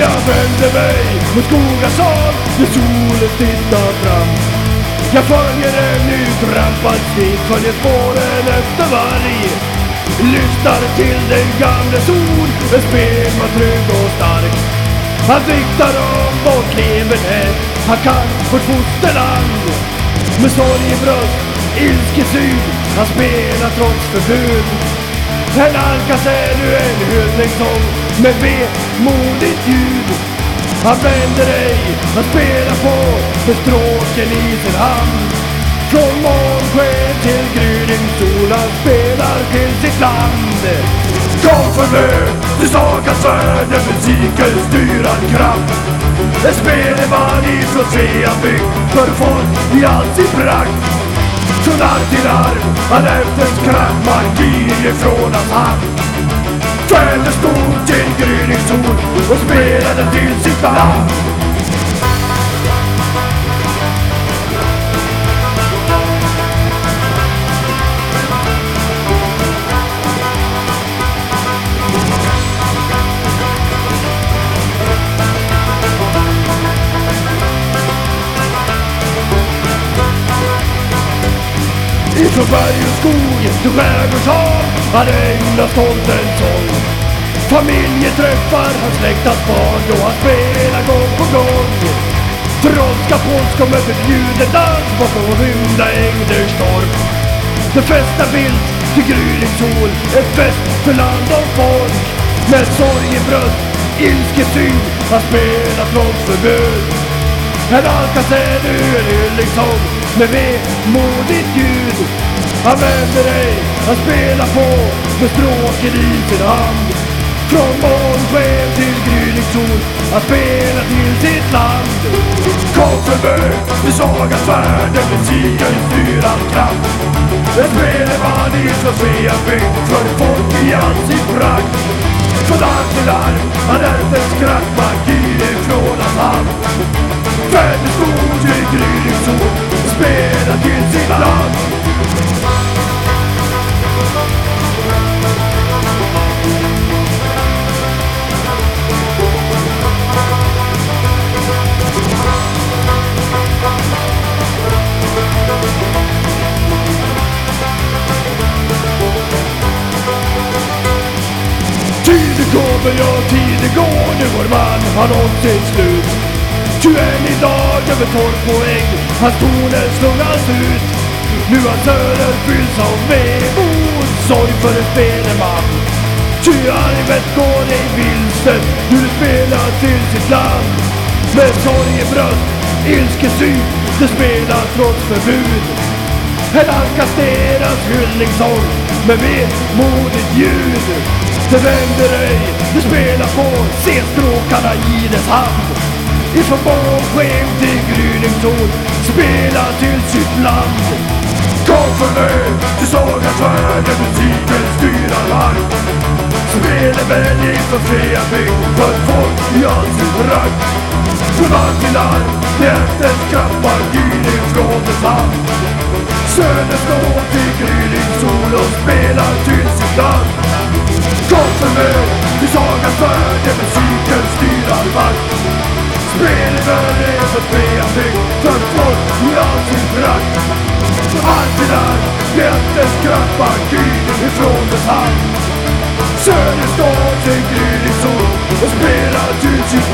Jag vänder mig mot skogens hav när solen tittar fram. Jag följer en utrampad stig, följer spåren efter varg. Lyssnar till den gamles ord, en spelman trygg och stark. Han diktar om vårt leverne, han kan vårt fosterland. Med sorg i bröst, ilskesyn, han spelar trots förbud. En alkas är nu en hyllningssång med vemodigt ljud. Han vänder dig. han spelar på med stråken i sin hand. Från månsken till gryningssol han spelar till sitt land. Kom för mig, till sagans värld när musiken styr all kraft. Ett speleman ifrån Sveaby för folk i all sin prakt. Från arv till arv, han ärvt kraft martyr ifrån hans hand. Fällde stod till gryningssol och spelade till sitt land Ifrån berg och skog till skärgårdshav han ägnar stolt en sång Familjeträffar, han släktas barn då han spelar gång på gång. Trolska polsk kommer förbjuden dans bakom rymda Ängderstorp Det fästa vilt till gryning sol, ett fest för land och folk. Med sorg i bröst, ilskesyn, han spelar trots förbud Här alkas är nu en hyllningssång med vemodigt ljud. Han vänder ej, han spelar på med stråken i sin hand. Från månsken till gryningssol, han spelar till sitt land. Kom för mig, till svagast värld, där musiken styr all kraft En speleman ifrån byggd för folk i all sin prakt Från larm till larm, han ärvde en skratt, martyr ifrån hans hand. Vänder skog till gryningssol, spelar till sitt land. Tiden jag, ja tiden går, nu vår man har nått sitt slut. Ty än idag över tolv poäng hans toner slungas ut. Nu hans öron fylls av vemod, sorg för en speleman Ty arvet går ej vilset, hur det spelar till sitt land. Med sorg i bröst, ilskesyn, det spelar trots förbud. En alkas deras hyllningssång. Med vemodigt ljud. Du vänder ej, du spelar på, se stråkarna i dess hand. Ifrån månsken till gryningssol Spela till sitt land. Kom för mig till sagans värld där musiken styr all makt väljer för fria Sveabyg för folk i all sin prakt. Från arv till arv, hjältens kraft martyr ifrån dess hand. Söder står till gryningssol och spelar till sitt land för mig. Till sagans för det musiken styr all makt Spelvärld är för Sveabyg för folk i all sin prakt. Allt det där, hjältens kraft martyr ifrån dess hand. Söder står till gryningssol och spelar ut sin